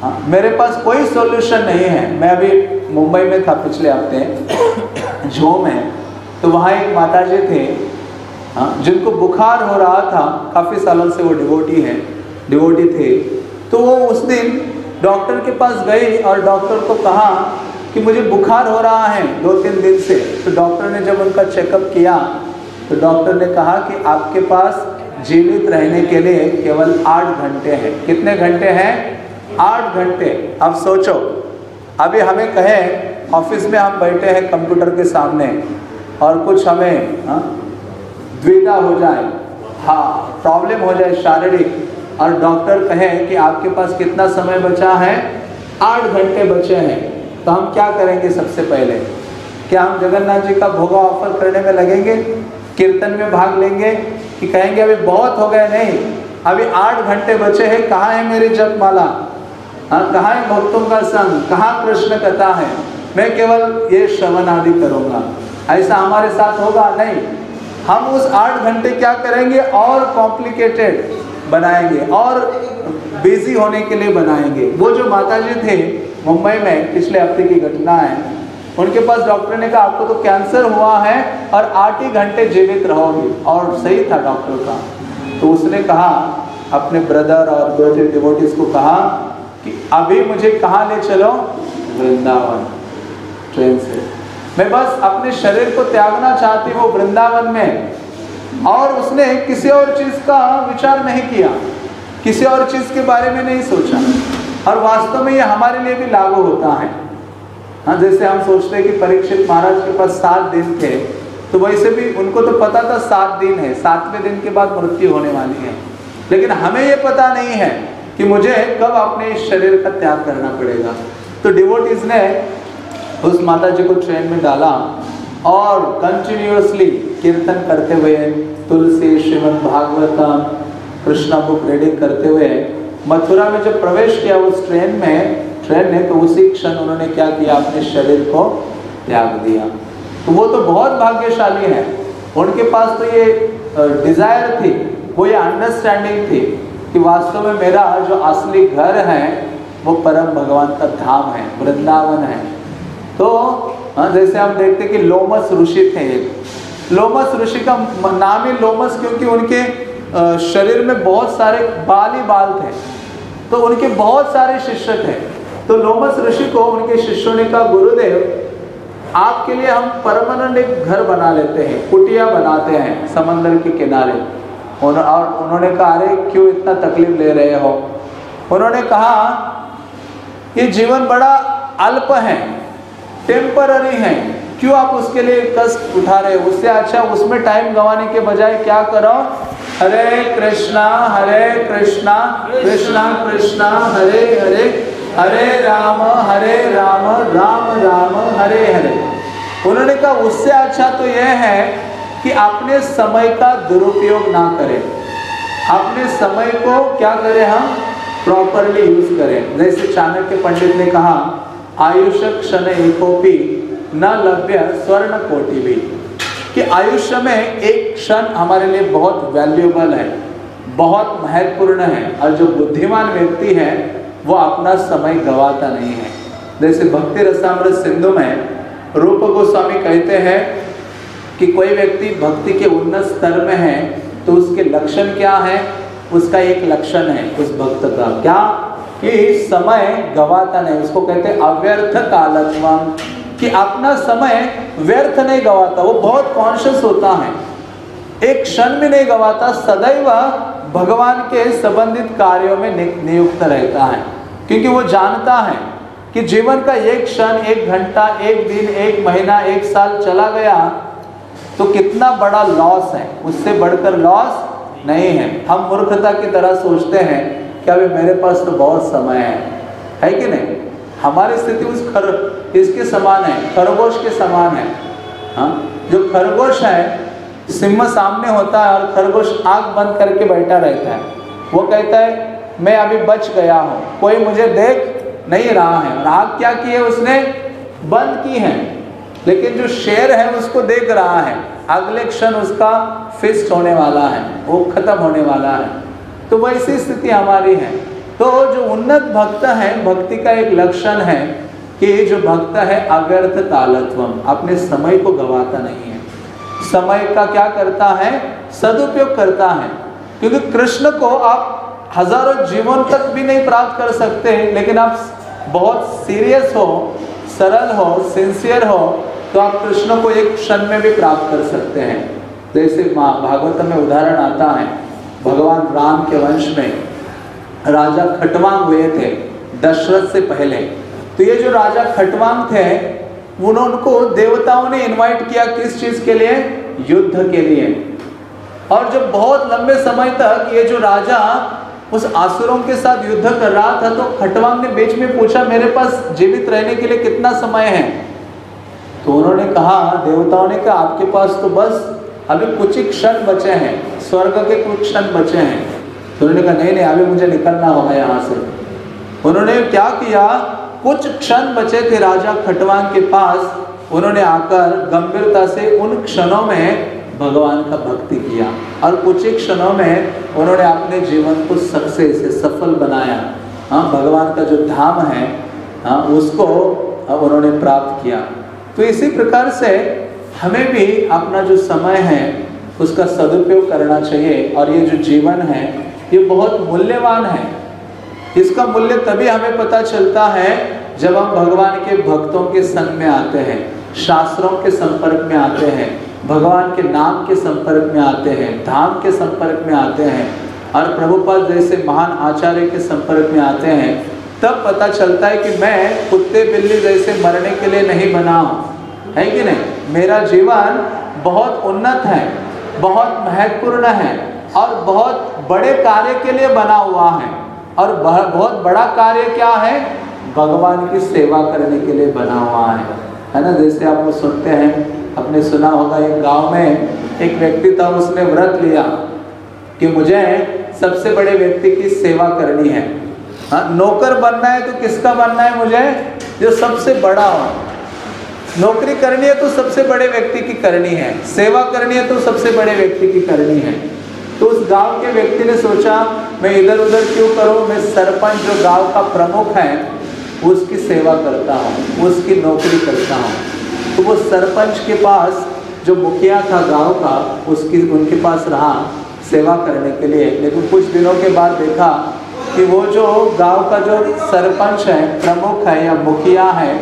A: हाँ, मेरे पास कोई सॉल्यूशन नहीं है। मैं अभी मुंबई में था पिछले हफ़्ते जो में। तो वहाँ एक माता जी थे हाँ जिनको बुखार हो रहा था। काफ़ी सालों से वो डिवोटी है डिवोटी थे। तो वो उस दिन डॉक्टर के पास गए और डॉक्टर को कहा कि मुझे बुखार हो रहा है दो तीन दिन से। तो डॉक्टर ने जब उनका चेकअप किया तो डॉक्टर ने कहा कि आपके पास जीवित रहने के लिए केवल आठ घंटे हैं। कितने घंटे हैं? आठ घंटे। अब सोचो। अभी हमें कहें, ऑफ़िस में हम बैठे हैं कंप्यूटर के सामने और कुछ हमें हाँ द्विधा हो जाए। हाँ प्रॉब्लम हो जाए शारीरिक। और डॉक्टर कहे कि आपके पास कितना समय बचा है? आठ घंटे बचे हैं। तो हम क्या करेंगे सबसे पहले? क्या हम जगन्नाथ जी का भोगा ऑफ़र करने में लगेंगे? कीर्तन में भाग लेंगे? कि कहेंगे, अभी बहुत हो गए नहीं, अभी आठ घंटे बचे हैं, कहाँ है मेरी जप माला हाँ कहाँ है भक्तों का संग? कहाँ कृष्ण कथा है? मैं केवल ये श्रवण आदि करूँगा। ऐसा हमारे साथ होगा? नहीं। हम उस आठ घंटे क्या करेंगे? और कॉम्प्लिकेटेड बनाएँगे और बिज़ी होने के लिए बनाएँगे। वो जो माता जी थे मुंबई में पिछले हफ़्ते की घटना है, उनके पास डॉक्टर ने कहा, आपको तो कैंसर हुआ है और आठ ही घंटे जीवित रहोगे। और सही था डॉक्टर का। तो उसने कहा, अपने ब्रदर और तीन डिवोटीज को कहा कि, अभी मुझे कहाँ ले चलो? वृंदावन ट्रेन से। मैं बस अपने शरीर को त्यागना चाहती हूँ वृंदावन में। और उसने किसी और चीज़ का विचार नहीं किया, किसी और चीज़ के बारे में नहीं सोचा। और वास्तव में ये हमारे लिए भी लागू होता है। हाँ जैसे हम सोचते हैं कि परीक्षित महाराज के पास सात दिन थे तो वैसे भी उनको तो पता था सात दिन है, सातवें दिन के बाद मृत्यु होने वाली है। लेकिन हमें ये पता नहीं है कि मुझे कब अपने इस शरीर का त्याग करना पड़ेगा। तो डिवोटीज ने उस माता जी को ट्रेन में डाला और कंटिन्यूसली कीर्तन करते हुए तुलसी, श्रीमद भागवतम, कृष्णा बुक रीडिंग करते हुए मथुरा में जब प्रवेश किया उस ट्रेन में ट्रेन ने तो उसी क्षण उन्होंने क्या किया? अपने शरीर को त्याग दिया। तो वो तो बहुत भाग्यशाली है। उनके पास तो ये डिज़ायर थी, वो ये अंडरस्टैंडिंग थी कि वास्तव में मेरा जो असली घर है, वो परम भगवान का धाम है, वृंदावन है। तो हाँ, जैसे हम देखते कि लोमस ऋषि थे एक लोमस ऋषि का नाम ही लोमस क्योंकि उनके शरीर में बहुत सारे बाल ही बाल थे। तो उनके बहुत सारे शिष्य थे। तो लोमस ऋषि को उनके शिष्यों ने कहा गुरुदेव आपके लिए हम परमानेंट एक घर बना लेते हैं कुटिया बनाते हैं समंदर के किनारे। और उन्होंने कहा अरे क्यों इतना तकलीफ़ ले रहे हो? उन्होंने कहा ये जीवन बड़ा अल्प है। टेम्पररी है। क्यों आप उसके लिए कष्ट उठा रहे हो? उससे अच्छा उसमें टाइम गंवाने के बजाय क्या करो? हरे कृष्णा हरे कृष्णा कृष्णा कृष्णा, हरे हरे हरे राम हरे राम राम राम, हरे हरे। उन्होंने कहा, उससे अच्छा तो यह है कि अपने समय का दुरुपयोग ना करें। अपने समय को क्या करें हम? प्रॉपरली यूज़ करें। जैसे चाणक्य पंडित ने कहा आयुष क्षण एकोपी न लभ्य स्वर्ण कोटि भी। कि आयुष्य में एक क्षण हमारे लिए बहुत वैल्यूबल है, बहुत महत्वपूर्ण है, और जो बुद्धिमान व्यक्ति है, वो अपना समय गवाता नहीं है। जैसे भक्ति रसामृत सिंधु में रूप गोस्वामी कहते हैं कि कोई व्यक्ति भक्ति के उन्नत स्तर में है तो उसके लक्षण क्या है? उसका एक लक्षण है, उस भक्त का। क्या? कि समय गवाता नहीं। उसको कहते अव्यर्थ कालत्व, कि अपना समय व्यर्थ नहीं गवाता। वो बहुत कॉन्शियस होता है। एक क्षण भी नहीं गवाता, सदैव भगवान के संबंधित कार्यों में नियुक्त रहता है। क्योंकि वो जानता है कि जीवन का एक क्षण, एक घंटा, एक दिन, एक महीना, एक साल चला गया तो कितना बड़ा लॉस है। उससे बढ़कर लॉस नहीं है। हम मूर्खता की तरह सोचते हैं कि अभी मेरे पास तो बहुत समय है। है कि नहीं? हमारी स्थिति उस खर, इसके समान है, खरगोश के समान है। हाँ? जो खरगोश है, सिंह सामने होता है और खरगोश आँख बंद करके बैठा रहता है। वो कहता है, मैं अभी बच गया हूँ। कोई मुझे देख नहीं रहा है। और आँख क्या की है उसने? बंद की है। लेकिन जो शेर है, उसको देख रहा है। अगले क्षण उसका फिस्ट होने वाला है। वो खत्म होने वाला है। तो वैसी स्थिति हमारी है। तो जो उन्नत भक्त है, भक्ति का एक लक्षण है कि जो भक्त है अव्यर्थ कालत्व अपने समय को गवाता नहीं है। समय का क्या करता है? सदुपयोग करता है। क्योंकि कृष्ण को आप हज़ारों जीवन तक भी नहीं प्राप्त कर सकते, लेकिन आप बहुत सीरियस हो, सरल हो सिंसियर हो तो आप कृष्ण को एक क्षण में भी प्राप्त कर सकते हैं। जैसे भागवत में उदाहरण आता है भगवान राम के वंश में राजा खटवांग हुए थे, दशरथ से पहले। तो ये जो राजा खटवांग थे, उनको देवताओं ने इनवाइट किया किस चीज़ के लिए? युद्ध के लिए। और जब बहुत लंबे समय तक ये जो राजा उस आसुरों के साथ युद्ध कर रहा था तो खटवांग ने बीच में पूछा, मेरे पास जीवित रहने के लिए कितना समय है? तो उन्होंने कहा, देवताओं ने कहा, आपके पास तो बस अभी कुछ ही क्षण बचे हैं, स्वर्ग के कुछ क्षण बचे हैं। तो उन्होंने कहा, नहीं नहीं, अभी मुझे निकलना होगा यहाँ से। उन्होंने क्या किया, कुछ क्षण बचे थे राजा खटवांग के पास, उन्होंने आकर गंभीरता से उन क्षणों में भगवान का भक्ति किया और कुछ ही क्षणों में उन्होंने अपने जीवन को सक्सेस सफल बनाया। हाँ भगवान का जो धाम है हाँ उसको उन्होंने प्राप्त किया। तो इसी प्रकार से हमें भी अपना जो समय है, उसका सदुपयोग करना चाहिए और ये जो जीवन है, ये बहुत मूल्यवान है। इसका मूल्य तभी हमें पता चलता है, जब हम भगवान के भक्तों के संग में आते हैं, शास्त्रों के संपर्क में आते हैं, भगवान के नाम के संपर्क में आते हैं, धाम के संपर्क में आते हैं और प्रभुपाद जैसे महान आचार्य के संपर्क में आते हैं, तब पता चलता है कि मैं कुत्ते बिल्ली जैसे मरने के लिए नहीं बना हूँ। है कि नहीं? मेरा जीवन बहुत उन्नत है, बहुत महत्वपूर्ण है और बहुत बड़े कार्य के लिए बना हुआ है। और बहुत बड़ा कार्य क्या है? भगवान की सेवा करने के लिए बना हुआ है। है ना? जैसे आप लोग सुनते हैं, आपने सुना होगा एक गाँव में एक व्यक्ति था, उसने व्रत लिया कि मुझे सबसे बड़े व्यक्ति की सेवा करनी है। हाँ नौकर बनना है तो किसका बनना है मुझे? जो सबसे बड़ा हो। नौकरी करनी है तो सबसे बड़े व्यक्ति की करनी है। सेवा करनी है तो सबसे बड़े व्यक्ति की करनी है। तो उस गाँव के व्यक्ति ने सोचा, मैं इधर उधर क्यों करूँ? मैं सरपंच जो गाँव का प्रमुख है उसकी सेवा करता हूँ उसकी नौकरी करता हूँ। तो वो सरपंच के पास जो मुखिया था गाँव का, उसकी, उनके पास रहा सेवा करने के लिए। लेकिन कुछ दिनों के बाद देखा कि वो जो गाँव का जो सरपंच है, प्रमुख है या मुखिया है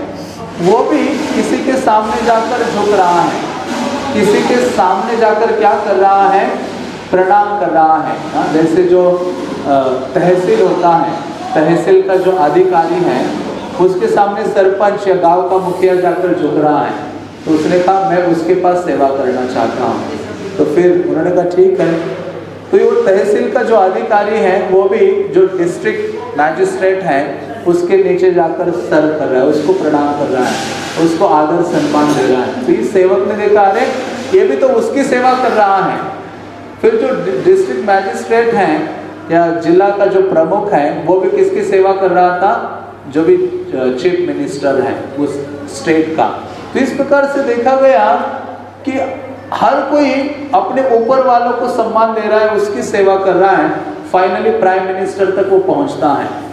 A: वो भी किसी के सामने जाकर झुक रहा है। किसी के सामने जाकर क्या कर रहा है? प्रणाम कर रहा है। हाँ जैसे जो तहसील होता है, तहसील का जो अधिकारी है, उसके सामने सरपंच या गाँव का मुखिया जाकर झुक रहा है। तो उसने कहा, मैं उसके पास सेवा करना चाहता हूँ। तो फिर उन्होंने कहा, ठीक है। तो ये वो तहसील का जो अधिकारी है, वो भी जो डिस्ट्रिक्ट मैजिस्ट्रेट है उसके नीचे जाकर सर कर रहा है, उसको प्रणाम कर रहा है, उसको आदर सम्मान दे रहा है। तो इस सेवक ने देखा, अरे, ये भी तो उसकी सेवा कर रहा है। फिर जो डिस्ट्रिक्ट मैजिस्ट्रेट हैं, या जिला का जो प्रमुख है, वो भी किसकी सेवा कर रहा था? जो भी चीफ मिनिस्टर है, उस स्टेट का। तो इस प्रकार से देखा गया कि हर कोई अपने ऊपर वालों को सम्मान दे रहा है, उसकी सेवा कर रहा है। फाइनली प्राइम मिनिस्टर तक वो पहुँचता है।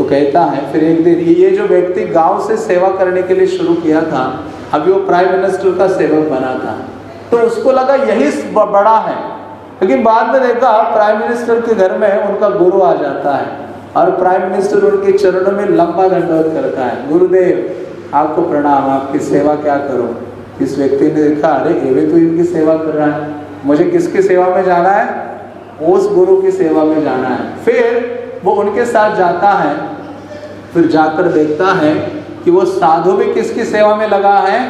A: तो कहता है, फिर एक दिन ये जो व्यक्ति गाँव से सेवा करने के लिए शुरू किया था, अभी वो प्राइम मिनिस्टर का सेवक बना था। तो उसको लगा यही बड़ा है। लेकिन बाद में देखा, प्राइम मिनिस्टर के घर में उनका गुरु आ जाता है और प्राइम मिनिस्टर उनके चरणों में लंबा दंडवत करता है। गुरुदेव, आपको प्रणाम, आपकी सेवा क्या करो? इस व्यक्ति ने देखा, अरे, ये तो इनकी सेवा कर रहा है। मुझे किसकी सेवा में जाना है? उस गुरु की सेवा में जाना है। फिर वो उनके साथ जाता है, फिर जाकर देखता है कि वो साधु भी किसकी सेवा में लगा है?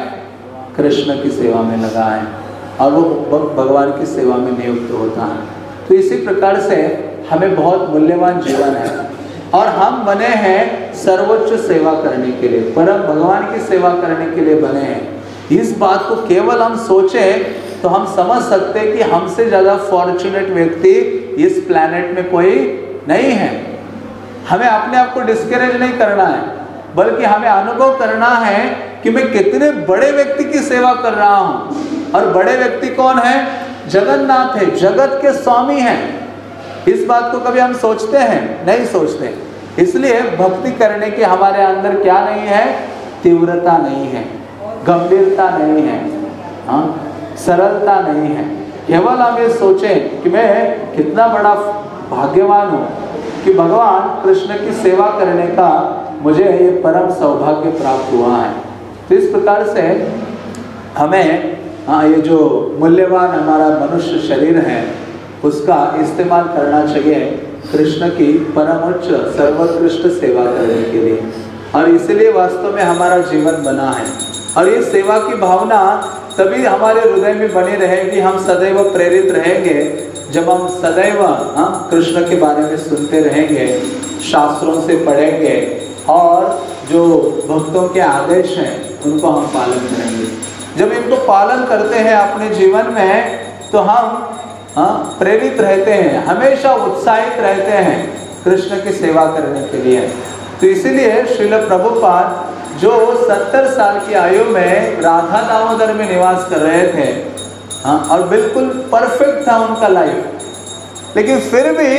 A: कृष्ण की सेवा में लगा है और वो भगवान की सेवा में नियुक्त होता है। तो इसी प्रकार से हमें बहुत मूल्यवान जीवन है और हम बने हैं सर्वोच्च सेवा करने के लिए, परम भगवान की सेवा करने के लिए बने हैं। इस बात को केवल हम सोचें तो हम समझ सकते हैं कि हमसे ज़्यादा फॉर्चुनेट व्यक्ति इस प्लैनेट में कोई नहीं है। हमें अपने आप को डिस्करेज नहीं करना है, बल्कि हमें अनुभव करना है कि मैं कितने बड़े व्यक्ति की सेवा कर रहा हूँ। और बड़े व्यक्ति कौन है? जगन्नाथ है, जगत के स्वामी हैं। इस बात को कभी हम सोचते हैं? नहीं सोचते। इसलिए भक्ति करने की हमारे अंदर क्या नहीं है? तीव्रता नहीं है, गंभीरता नहीं है हाँ सरलता नहीं है। केवल हम ये सोचें कि मैं कितना बड़ा भाग्यवान हूँ कि भगवान कृष्ण की सेवा करने का मुझे ये परम सौभाग्य प्राप्त हुआ है। तो इस प्रकार से हमें हाँ ये जो मूल्यवान हमारा मनुष्य शरीर है, उसका इस्तेमाल करना चाहिए कृष्ण की परम उच्च सर्वोत्कृष्ट सेवा करने के लिए। और इसलिए वास्तव में हमारा जीवन बना है। और ये सेवा की भावना तभी हमारे हृदय में बनी रहेगी, हम सदैव प्रेरित रहेंगे जब हम सदैव हम कृष्ण के बारे में सुनते रहेंगे, शास्त्रों से पढ़ेंगे, और जो भक्तों के आदेश हैं, उनको हम पालन करेंगे। जब इनको पालन करते हैं अपने जीवन में तो हम हाँ प्रेरित रहते हैं, हमेशा उत्साहित रहते हैं कृष्ण की सेवा करने के लिए। तो इसीलिए श्रील प्रभुपाद, जो सत्तर साल की आयु में राधा दामोदर में निवास कर रहे थे हाँ और बिल्कुल परफेक्ट था उनका लाइफ लेकिन फिर भी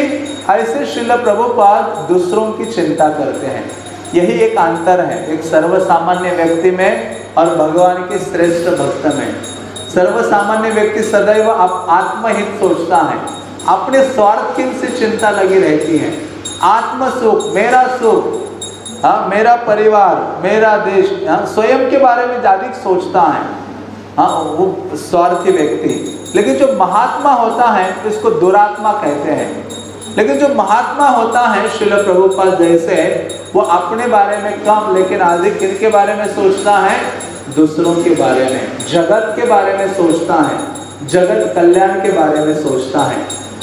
A: ऐसे शिल प्रभुपाद दूसरों की चिंता करते हैं। यही एक अंतर है, एक सर्वसामान्य व्यक्ति में और भगवान के श्रेष्ठ भक्त में। सर्वसामान्य व्यक्ति सदैव आप आत्महित सोचता है। अपने स्वार्थ की से चिंता लगी रहती है। आत्म सुख मेरा सुख हाँ मेरा परिवार, मेरा देश हाँ स्वयं के बारे में ज़्यादा सोचता है। हाँ वो स्वार्थी व्यक्ति। लेकिन जो महात्मा होता है, इसको दुरात्मा कहते हैं। लेकिन जो महात्मा होता है, शिल प्रभुपाल जैसे वो अपने बारे में कम, लेकिन अधिक किन के बारे में सोचता है? दूसरों के बारे में। जगत के बारे में सोचता है। जगत कल्याण के बारे में सोचता है।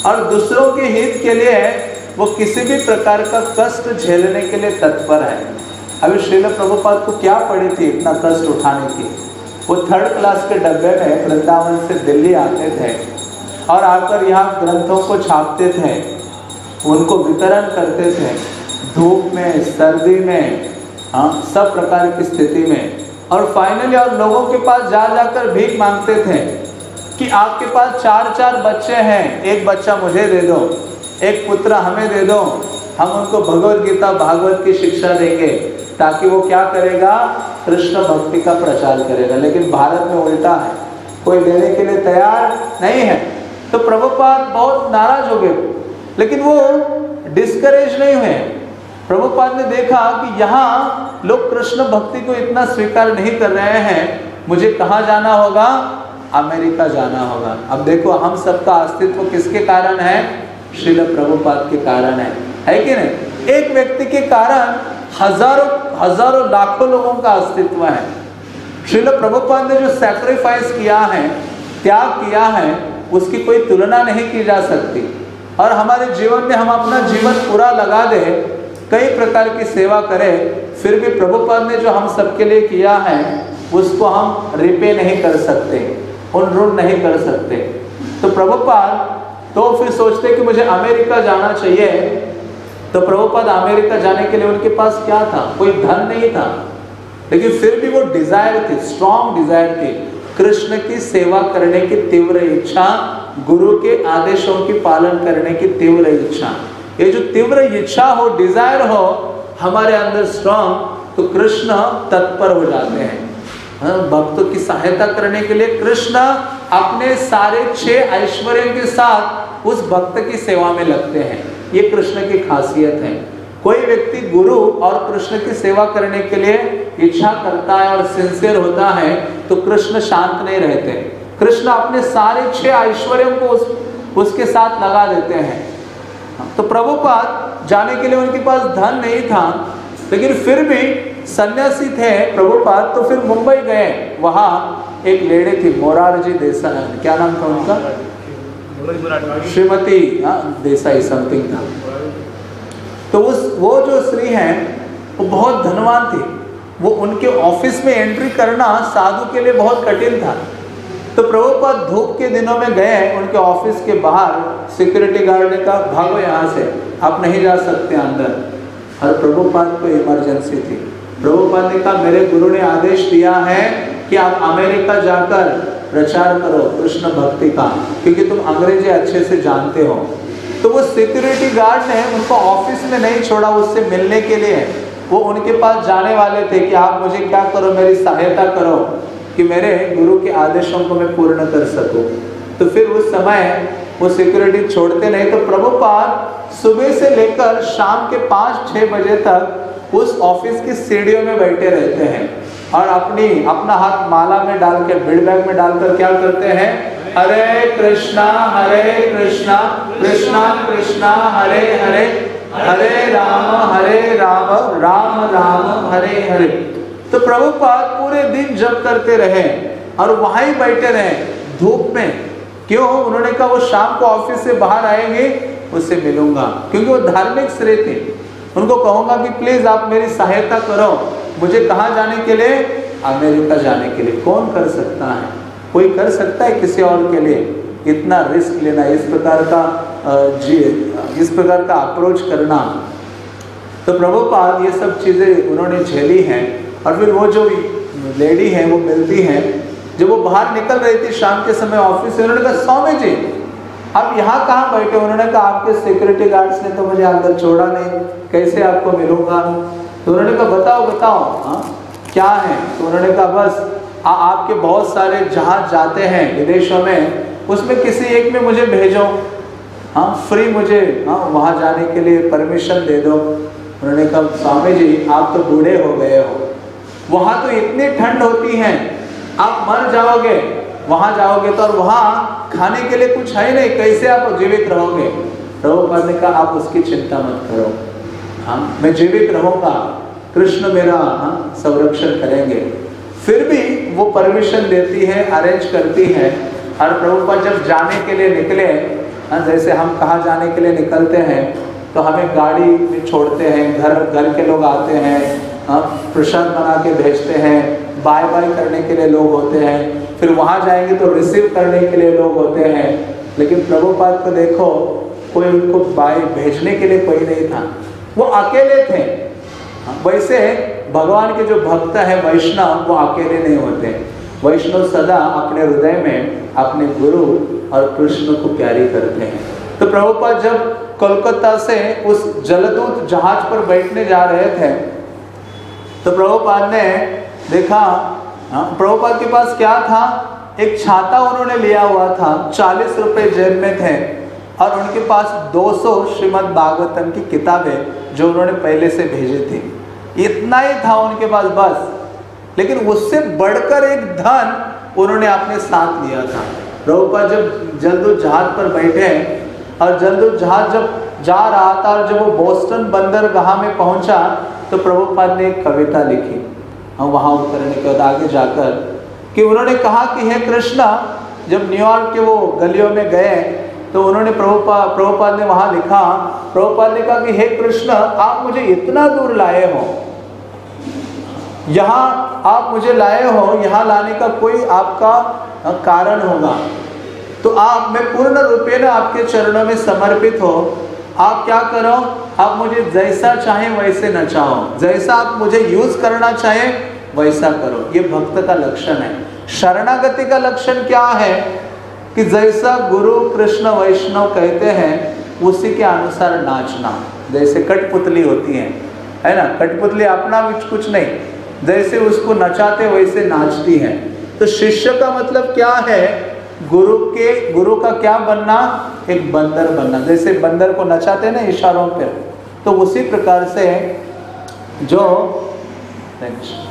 A: और दूसरों के हित के लिए वो किसी भी प्रकार का कष्ट झेलने के लिए तत्पर है। अभी श्रील प्रभुपाद को क्या पड़ी थी इतना कष्ट उठाने की? वो थर्ड क्लास के डब्बे में वृंदावन से दिल्ली आते थे और आकर यहाँ ग्रंथों को छापते थे। उनको वितरण करते थे। धूप में, सर्दी में हाँ सब प्रकार की स्थिति में। और फाइनली और लोगों के पास जा जाकर भीख मांगते थे कि आपके पास चार चार बच्चे हैं। एक बच्चा मुझे दे दो, एक पुत्र हमें दे दो। हम उनको भगवत गीता, भागवत की शिक्षा देंगे ताकि वो क्या करेगा? कृष्ण भक्ति का प्रचार करेगा, लेकिन भारत में उल्टा है। कोई देने के लिए तैयार नहीं है। तो प्रभुपाद बहुत नाराज़ हो गए। लेकिन वो डिस्करेज नहीं हुए। प्रभुपाद ने देखा कि यहाँ लोग कृष्ण भक्ति को इतना स्वीकार नहीं कर रहे हैं। मुझे कहाँ जाना होगा? अमेरिका जाना होगा। अब देखो, हम सबका अस्तित्व किसके कारण है? श्रील प्रभुपाद के कारण है। है कि नहीं? एक व्यक्ति के कारण हज़ारों हज़ारों, लाखों लोगों का अस्तित्व है। श्रील प्रभुपाद ने जो सैक्रिफाइस किया है, त्याग किया है, उसकी कोई तुलना नहीं की जा सकती। और हमारे जीवन में हम अपना जीवन पूरा लगा दे, कई प्रकार की सेवा करें, फिर भी प्रभुपाद ने जो हम सबके लिए किया है, उसको हम रिपे नहीं कर सकते उन ऋण नहीं कर सकते। तो प्रभुपाद तो फिर सोचते कि मुझे अमेरिका जाना चाहिए तो प्रभुपाद अमेरिका जाने के लिए उनके पास क्या था? कोई धन नहीं था। लेकिन फिर भी वो डिज़ायर थी स्ट्रॉन्ग डिज़ायर थी। कृष्ण की सेवा करने की तीव्र इच्छा गुरु के आदेशों की पालन करने की तीव्र इच्छा। ये जो तीव्र इच्छा हो डिज़ायर हो हमारे अंदर स्ट्रॉन्ग तो कृष्ण तत्पर हो जाते हैं। हाँ, भक्तों की सहायता करने के लिए कृष्ण अपने सारे छह ऐश्वर्य के साथ उस भक्त की सेवा में लगते हैं। ये कृष्ण की खासियत है। कोई व्यक्ति गुरु और कृष्ण की सेवा करने के लिए इच्छा करता है और सिंसियर होता है तो कृष्ण शांत नहीं रहते। कृष्ण अपने सारे छह ऐश्वर्य को उस, उसके साथ लगा देते हैं। तो प्रभुपाद जाने के लिए उनके पास धन नहीं था लेकिन फिर भी सन्यासी थे प्रभुपाद तो फिर मुंबई गए। वहाँ एक लेडी थी मोरारजी देसाई। क्या नाम था उनका? श्रीमती देसाई समथिंग था तो उस वो जो स्त्री हैं, वो बहुत धनवान थी। वो उनके ऑफ़िस में एंट्री करना साधु के लिए बहुत कठिन था। तो प्रभुपाद धूप के दिनों में गए, उनके ऑफ़िस के बाहर सिक्योरिटी गार्ड ने कहा, भागो यहाँ से, आप नहीं जा सकते अंदर। और प्रभुपाद को इमरजेंसी थी। प्रभुपाद ने कहा, मेरे गुरु ने आदेश दिया है कि आप अमेरिका जाकर प्रचार करो कृष्ण भक्ति का, क्योंकि तुम अंग्रेज़ी अच्छे से जानते हो। तो वो सिक्योरिटी गार्ड ने उनको ऑफ़िस में नहीं छोड़ा उससे मिलने के लिए वो उनके पास जाने वाले थे कि आप मुझे क्या करो, मेरी सहायता करो, कि मेरे गुरु के आदेशों को मैं पूर्ण कर सकूँ। तो फिर उस समय वो सिक्योरिटी छोड़ते नहीं तो प्रभुपाद सुबह से लेकर शाम के पाँच छः बजे तक उस ऑफ़िस की सीढ़ियों में बैठे रहते हैं। और अपनी, अपना हाथ माला में डाल के, बिल्ड बैग में डालकर क्या करते हैं? हरे कृष्णा हरे कृष्णा कृष्णा कृष्णा, हरे हरे हरे राम हरे राम राम राम, हरे हरे। तो प्रभुपाद पूरे दिन जब करते रहे और वहाँ ही बैठे रहे धूप में। क्यों? उन्होंने कहा, वो शाम को ऑफ़िस से बाहर आएँगे उससे मिलूँगा। क्योंकि वो धार्मिक श्रेय थे। उनको कहूँगा कि, प्लीज़ आप मेरी सहायता करो। मुझे कहा जाने के लिए? अमेरिका जाने के लिए। कौन कर सकता है? कोई कर सकता है किसी और के लिए? इतना रिस्क लेना, इस प्रकार का जी, इस प्रकार का अप्रोच करना। तो प्रभुपाद ये सब चीज़ें उन्होंने झेली हैं और फिर वो जो लेडी है, वो मिलती हैं, जब वो बाहर निकल रही थी शाम के समय ऑफ़िस से, उन्होंने कहा स्वामी जी अब यहाँ कहाँ बैठे उन्होंने कहा, आपके सिक्योरिटी गार्ड्स ने तो मुझे अंदर छोड़ा नहीं। कैसे आपको मिलूँगा? तो उन्होंने कहा बताओ बताओ हाँ? क्या है तो उन्होंने कहा बस आ, आपके बहुत सारे जहाज़ जाते हैं विदेशों में उसमें किसी एक में मुझे भेजो हाँ? फ्री मुझे हाँ? वहाँ जाने के लिए परमिशन दे दो। उन्होंने कहा स्वामी जी आप तो बूढ़े हो गए हो। वहाँ तो इतनी ठंड होती है आप मर जाओगे वहाँ जाओगे तो और वहाँ खाने के लिए कुछ है ही नहीं कैसे आप जीवित रहोगे? प्रभुपाद ने कहा आप उसकी चिंता मत करो। हाँ? मैं जीवित रहूँगा, कृष्ण मेरा हाँ संरक्षण करेंगे। फिर भी वो परमिशन देती है अरेंज करती है। और प्रभुपाद जब जाने के लिए निकले हाँ जैसे हम कहाँ जाने के लिए निकलते हैं तो हमें गाड़ी में छोड़ते हैं, घर घर के लोग आते हैं हाँ प्रसाद बना के भेजते हैं, बाय बाय करने के लिए लोग होते हैं, फिर वहाँ जाएँगे तो रिसीव करने के लिए लोग होते हैं। लेकिन प्रभुपाद को देखो, कोई उनको बाय भेजने के लिए कोई नहीं था। वो अकेले थे। वैसे भगवान के जो भक्त है वैष्णव वो अकेले नहीं होते। वैष्णव सदा अपने हृदय में अपने गुरु और कृष्ण को प्यारी करते हैं। तो प्रभुपाद जब कोलकाता से उस जलदूत जहाज़ पर बैठने जा रहे थे तो प्रभुपाद ने देखा हाँ, प्रभुपाद के पास क्या था? एक छाता उन्होंने लिया हुआ था चालीस रुपए जेब में थे। और उनके पास 200 श्रीमद् भागवतम की किताबें जो उन्होंने पहले से भेजी थी। इतना ही था उनके पास बस। लेकिन उससे बढ़कर एक धन उन्होंने अपने साथ लिया था। प्रभुपाद जब जल्दो जहाज़ पर बैठे हैं और जल्दो जहाज़ जब जा रहा था और जब वो बोस्टन बंदरगाह में पहुँचा तो प्रभुपाद ने एक कविता लिखी। हम वहाँ उतरने के बाद आगे जाकर कि उन्होंने कहा कि, हे कृष्णा, जब न्यूयॉर्क के वो गलियों में गए तो उन्होंने प्रभुपाद प्रभुपाद ने वहाँ लिखा, प्रभुपाद ने कहा कि, हे कृष्ण, आप मुझे इतना दूर लाए हो। यहाँ आप मुझे लाए हो, यहाँ लाने का कोई आपका कारण होगा। तो आप, मैं पूर्ण रूपे न आपके चरणों में समर्पित हो। आप क्या करो, आप मुझे जैसा चाहे वैसे न चाहो। जैसा आप मुझे यूज़ करना चाहे, वैसा करो। ये भक्त का लक्षण है। शरणागति का लक्षण क्या है? कि जैसा गुरु कृष्ण वैष्णव कहते हैं, उसी के अनुसार नाचना। जैसे कठपुतली होती है है ना? कठपुतली अपना कुछ नहीं। जैसे उसको नचाते वैसे नाचती है। तो शिष्य का मतलब क्या है? गुरु के गुरु का क्या बनना? एक बंदर बनना। जैसे बंदर को नचाते ना इशारों पे तो उसी प्रकार से जो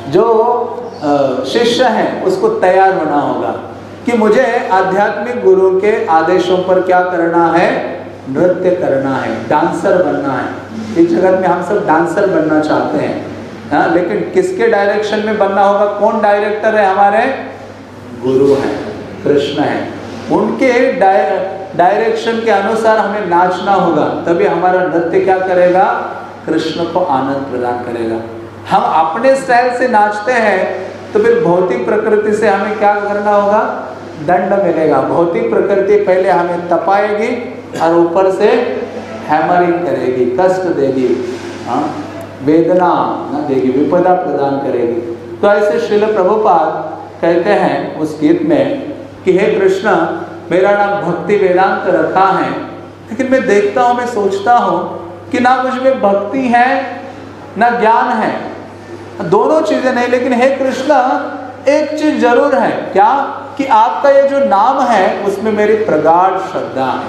A: जो शिष्य है, उसको तैयार होना होगा। कि मुझे आध्यात्मिक गुरु के आदेशों पर क्या करना है? नृत्य करना है डांसर बनना है। इस जगत में हम सब डांसर बनना चाहते हैं। हाँ लेकिन किसके डायरेक्शन में बनना होगा? कौन डायरेक्टर है? हमारे गुरु हैं, कृष्ण है। उनके डायरेक्शन के अनुसार हमें नाचना होगा, तभी हमारा नृत्य क्या करेगा? कृष्ण को आनंद प्रदान करेगा। हम अपने स्टाइल से नाचते हैं तो फिर भौतिक प्रकृति से हमें क्या करना होगा? दंड मिलेगा। भौतिक प्रकृति पहले हमें तपाएगी और ऊपर से हैमरिंग करेगी, कष्ट देगी हाँ? वेदना न देगी, विपदा प्रदान करेगी। तो ऐसे श्रील प्रभुपाद कहते हैं उस गीत में कि हे कृष्ण, मेरा नाम भक्ति वेदांत रखा है, लेकिन मैं देखता हूँ, मैं सोचता हूँ कि ना मुझमें भक्ति है, ना ज्ञान है। दोनों चीज़ें नहीं, लेकिन हे कृष्णा, एक चीज़ ज़रूर है। क्या? कि आपका ये जो नाम है, उसमें मेरी प्रगाढ़ श्रद्धा है।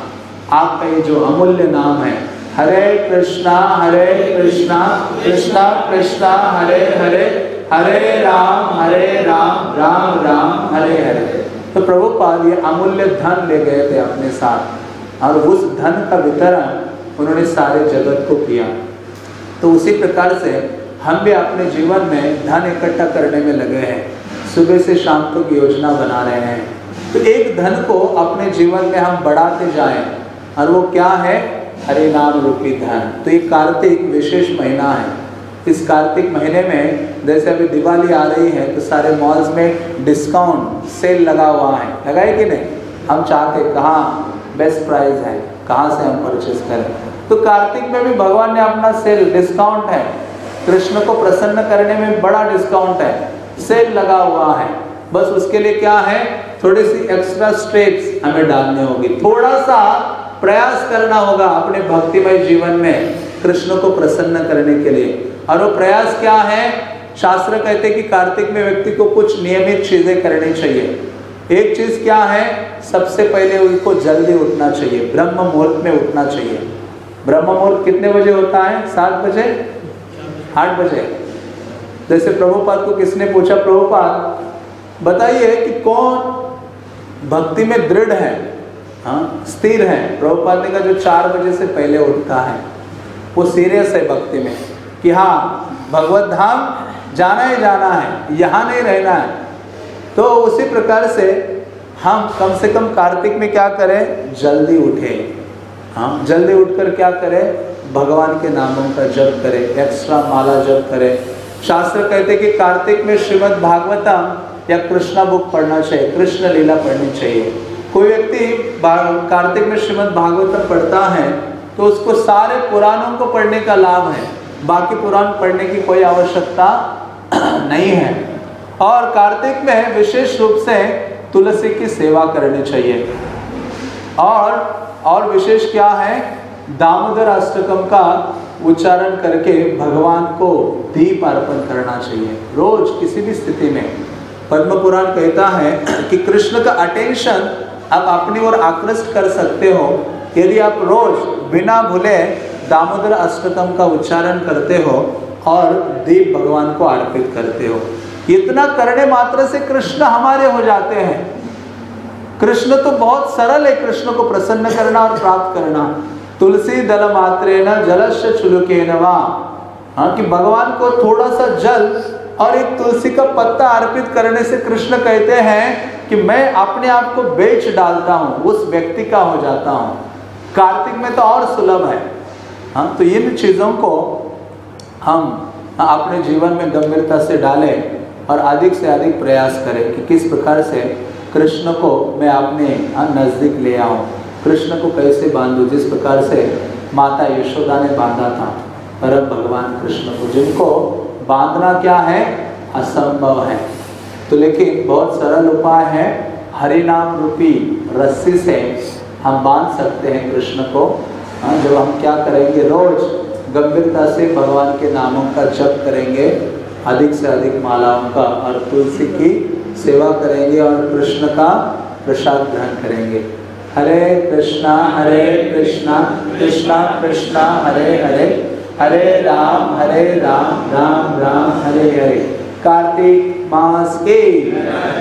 A: आपका ये जो अमूल्य नाम है, हरे कृष्णा हरे कृष्णा कृष्णा कृष्णा, हरे हरे हरे राम हरे राम राम राम, हरे हरे। तो प्रभुपाद ये अमूल्य धन ले गए थे अपने साथ, और उस धन का वितरण उन्होंने सारे जगत को किया। तो उसी प्रकार से हम भी अपने जीवन में धन इकट्ठा करने में लगे हैं। सुबह से शाम तक योजना बना रहे हैं। तो एक धन को अपने जीवन में हम बढ़ाते जाएँ, और वो क्या है? हरे नाम रूपी धन। तो ये कार्तिक विशेष महीना है। इस कार्तिक महीने में जैसे अभी दिवाली आ रही है तो सारे मॉल्स में डिस्काउंट सेल लगा हुआ है। लगाए कि नहीं? हम चाहते, कहाँ बेस्ट प्राइस है, कहाँ से हम परचेज करें? तो कार्तिक में भी भगवान ने अपना सेल डिस्काउंट है। कृष्ण को प्रसन्न करने में बड़ा डिस्काउंट है। सेल लगा हुआ है। बस उसके लिए क्या है? थोड़ी सी एक्स्ट्रा स्टेप्स हमें डालने होगी। थोड़ा सा प्रयास करना होगा अपने भक्तिमय जीवन में कृष्ण को प्रसन्न करने के लिए। और वो प्रयास क्या है? शास्त्र कहते हैं कि कार्तिक में व्यक्ति को कुछ नियमित चीज़ें करनी चाहिए। एक चीज़ क्या है? सबसे पहले उनको जल्दी उठना चाहिए। ब्रह्म मुहूर्त में उठना चाहिए। ब्रह्म मुहूर्त कितने बजे होता है? सात बजे? आठ बजे। जैसे प्रभुपाद को किसने पूछा, प्रभुपाद, बताइए कि कौन भक्ति में दृढ़ है? हाँ स्थिर है। प्रभुपाद ने का जो चार बजे से पहले उठता है, वो सीरियस है भक्ति में कि हाँ भगवत धाम जाना ही जाना है, यहाँ नहीं रहना है। तो उसी प्रकार से हम कम से कम कार्तिक में क्या करें? जल्दी उठे। हाँ जल्दी उठकर क्या करें? भगवान के नामों का जप करें एक्स्ट्रा माला जप करें। शास्त्र कहते कि कार्तिक में श्रीमद् भागवतम या कृष्णा बुक पढ़ना चाहिए, कृष्ण लीला पढ़नी चाहिए। कोई व्यक्ति कार्तिक में श्रीमद् भागवतम पढ़ता है तो उसको सारे पुराणों को पढ़ने का लाभ है। बाकी पुराण पढ़ने की कोई आवश्यकता नहीं है। और कार्तिक में विशेष रूप से तुलसी की सेवा करनी चाहिए। और और विशेष क्या है? दामोदर अष्टकम का उच्चारण करके भगवान को दीप अर्पण करना चाहिए। रोज किसी भी स्थिति में पद्म पुराण कहता है कि कृष्ण का अटेंशन आप अपनी ओर आकृष्ट कर सकते हो। यदि आप रोज बिना भूले दामोदर अष्टकम का उच्चारण करते हो और दीप भगवान को अर्पित करते हो। इतना करने मात्र से कृष्ण हमारे हो जाते हैं। कृष्ण तो बहुत सरल है, कृष्ण को प्रसन्न करना और प्राप्त करना। तुलसी दल मात्रे न जलस्य नवा हाँ कि भगवान को थोड़ा सा जल और एक तुलसी का पत्ता अर्पित करने से कृष्ण कहते हैं कि मैं अपने आप को बेच डालता हूँ, उस व्यक्ति का हो जाता हूँ। कार्तिक में तो और सुलभ है। हाँ तो इन चीज़ों को हम अपने जीवन में गंभीरता से डालें और अधिक से अधिक प्रयास करें कि किस प्रकार से कृष्ण को मैं अपने नज़दीक ले आऊँ। कृष्ण को कैसे बांधू? जिस प्रकार से माता यशोदा ने बांधा था, परम भगवान कृष्ण को। जिनको बांधना क्या है? असंभव है। तो लेकिन बहुत सरल उपाय है। हरि नाम रूपी रस्सी से हम बाँध सकते हैं कृष्ण को। हाँ जब हम क्या करेंगे? रोज गंभीरता से भगवान के नामों का जप करेंगे। अधिक से अधिक मालाओं का और तुलसी की सेवा करेंगे और कृष्ण का प्रसाद ग्रहण करेंगे। हरे कृष्णा हरे कृष्णा कृष्णा कृष्णा, हरे हरे हरे राम हरे राम राम राम, हरे हरे। कार्तिक मास के।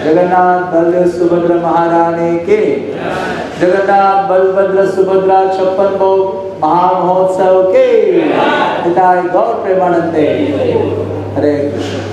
A: जगन्नाथ बलदेव सुभद्र महारानी के। जगन्नाथ बलभद्र सुभद्रा छप्पन भोग महामहोत्सव के। गौर प्रेमानंदे। हरे कृष्ण।